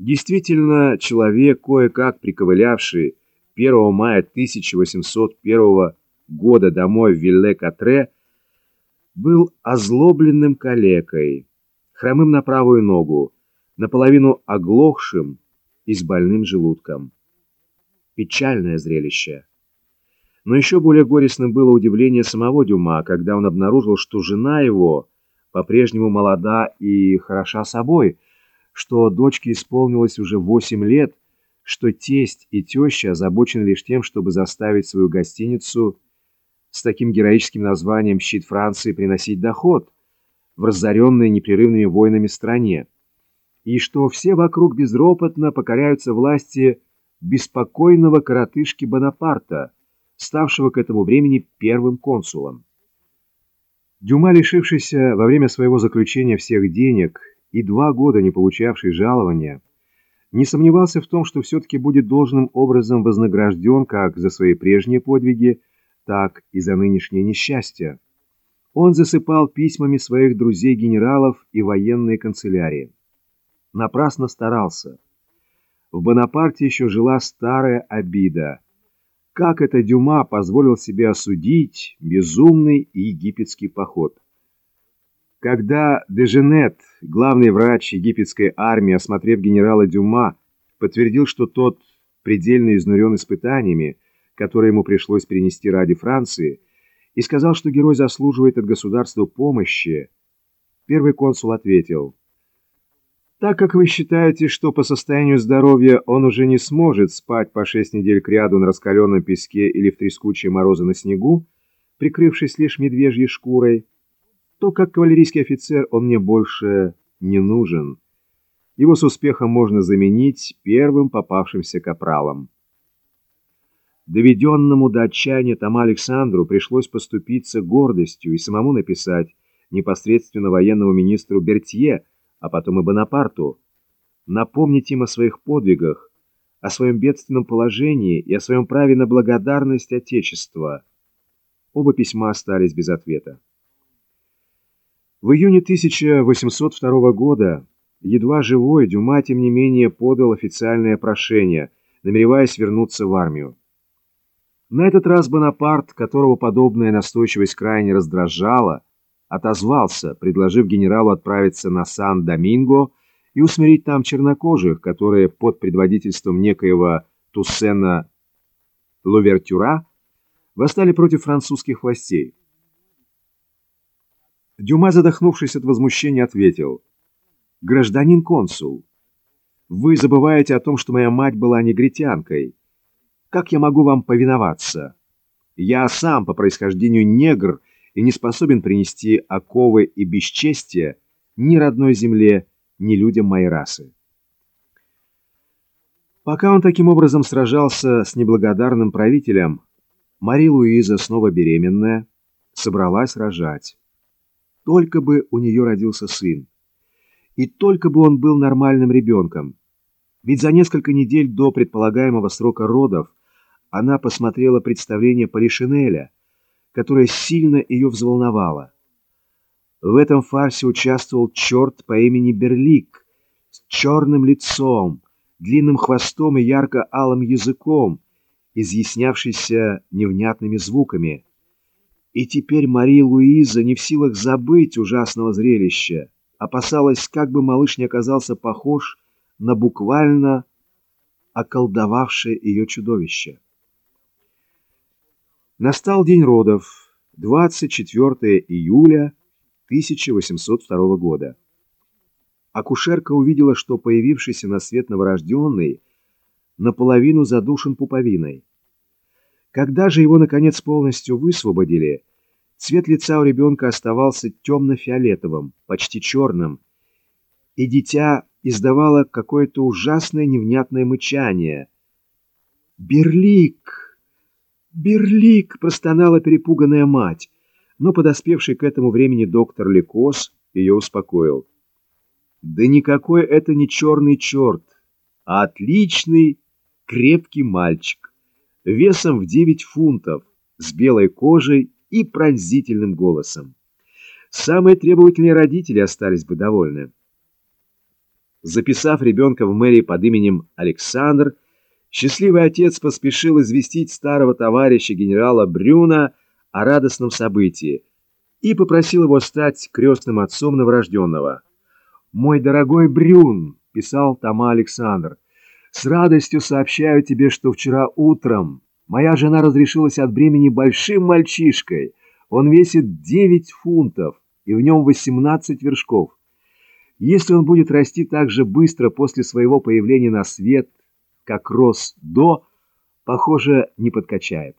Действительно, человек, кое-как приковылявший 1 мая 1801 года домой в Вилле-Катре, был озлобленным калекой, хромым на правую ногу, наполовину оглохшим и с больным желудком. Печальное зрелище. Но еще более горестным было удивление самого Дюма, когда он обнаружил, что жена его по-прежнему молода и хороша собой, что дочке исполнилось уже восемь лет, что тесть и теща озабочены лишь тем, чтобы заставить свою гостиницу с таким героическим названием «Щит Франции» приносить доход в разоренной непрерывными войнами стране, и что все вокруг безропотно покоряются власти беспокойного коротышки Бонапарта, ставшего к этому времени первым консулом. Дюма, лишившийся во время своего заключения всех денег и два года не получавший жалования, не сомневался в том, что все-таки будет должным образом вознагражден как за свои прежние подвиги, так и за нынешнее несчастье. Он засыпал письмами своих друзей-генералов и военной канцелярии. Напрасно старался. В Бонапарте еще жила старая обида. Как это Дюма позволил себе осудить безумный египетский поход? Когда Деженет, главный врач египетской армии, осмотрев генерала Дюма, подтвердил, что тот предельно изнурен испытаниями, которые ему пришлось перенести ради Франции, и сказал, что герой заслуживает от государства помощи, первый консул ответил, «Так как вы считаете, что по состоянию здоровья он уже не сможет спать по шесть недель кряду на раскаленном песке или в трескучие морозы на снегу, прикрывшись лишь медвежьей шкурой, то как кавалерийский офицер он мне больше не нужен. Его с успехом можно заменить первым попавшимся капралом. Доведенному до отчаяния Тома Александру пришлось поступиться гордостью и самому написать непосредственно военному министру Бертье, а потом и Бонапарту, напомнить им о своих подвигах, о своем бедственном положении и о своем праве на благодарность Отечества. Оба письма остались без ответа. В июне 1802 года, едва живой, Дюма, тем не менее, подал официальное прошение, намереваясь вернуться в армию. На этот раз Бонапарт, которого подобная настойчивость крайне раздражала, отозвался, предложив генералу отправиться на Сан-Доминго и усмирить там чернокожих, которые под предводительством некоего Туссена Лувертюра восстали против французских властей. Дюма, задохнувшись от возмущения, ответил. «Гражданин консул, вы забываете о том, что моя мать была негритянкой. Как я могу вам повиноваться? Я сам по происхождению негр и не способен принести оковы и бесчестие ни родной земле, ни людям моей расы». Пока он таким образом сражался с неблагодарным правителем, Мари Луиза, снова беременная, собралась рожать. Только бы у нее родился сын. И только бы он был нормальным ребенком. Ведь за несколько недель до предполагаемого срока родов она посмотрела представление Полишинеля, которое сильно ее взволновало. В этом фарсе участвовал черт по имени Берлик с черным лицом, длинным хвостом и ярко-алым языком, изъяснявшийся невнятными звуками – и теперь Мария Луиза не в силах забыть ужасного зрелища, опасалась, как бы малыш не оказался похож на буквально околдовавшее ее чудовище. Настал день родов, 24 июля 1802 года. Акушерка увидела, что появившийся на свет новорожденный наполовину задушен пуповиной. Когда же его, наконец, полностью высвободили, цвет лица у ребенка оставался темно-фиолетовым, почти черным, и дитя издавало какое-то ужасное невнятное мычание. «Берлик! Берлик!» — простонала перепуганная мать, но подоспевший к этому времени доктор Ликос ее успокоил. «Да никакой это не черный черт, а отличный крепкий мальчик» весом в 9 фунтов, с белой кожей и пронзительным голосом. Самые требовательные родители остались бы довольны. Записав ребенка в мэрии под именем Александр, счастливый отец поспешил известить старого товарища генерала Брюна о радостном событии и попросил его стать крестным отцом новорожденного. «Мой дорогой Брюн», — писал Тома Александр, — «с радостью сообщаю тебе, что вчера утром моя жена разрешилась от бремени большим мальчишкой. Он весит 9 фунтов, и в нем 18 вершков. Если он будет расти так же быстро после своего появления на свет, как рос до, похоже, не подкачает.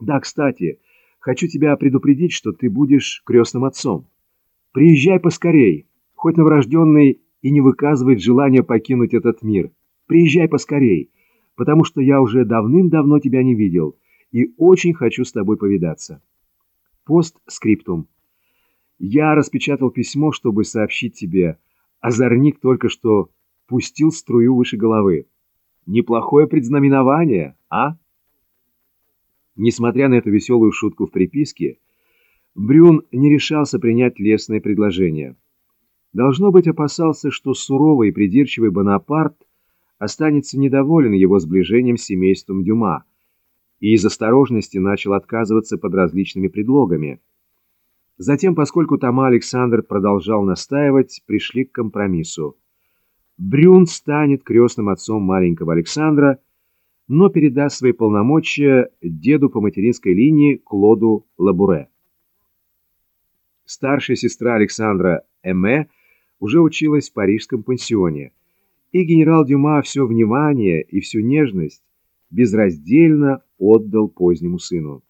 Да, кстати, хочу тебя предупредить, что ты будешь крестным отцом. Приезжай поскорей, хоть новорожденный и не выказывает желания покинуть этот мир. Приезжай поскорей, потому что я уже давным-давно тебя не видел и очень хочу с тобой повидаться. Постскриптум. Я распечатал письмо, чтобы сообщить тебе, Озорник только что пустил струю выше головы. Неплохое предзнаменование, а? Несмотря на эту веселую шутку в приписке, Брюн не решался принять лестное предложение. Должно быть, опасался, что суровый и придирчивый Бонапарт останется недоволен его сближением с семейством Дюма и из осторожности начал отказываться под различными предлогами – Затем, поскольку Тома Александр продолжал настаивать, пришли к компромиссу. Брюн станет крестным отцом маленького Александра, но передаст свои полномочия деду по материнской линии Клоду Лабуре. Старшая сестра Александра Эме уже училась в парижском пансионе, и генерал Дюма все внимание и всю нежность безраздельно отдал позднему сыну.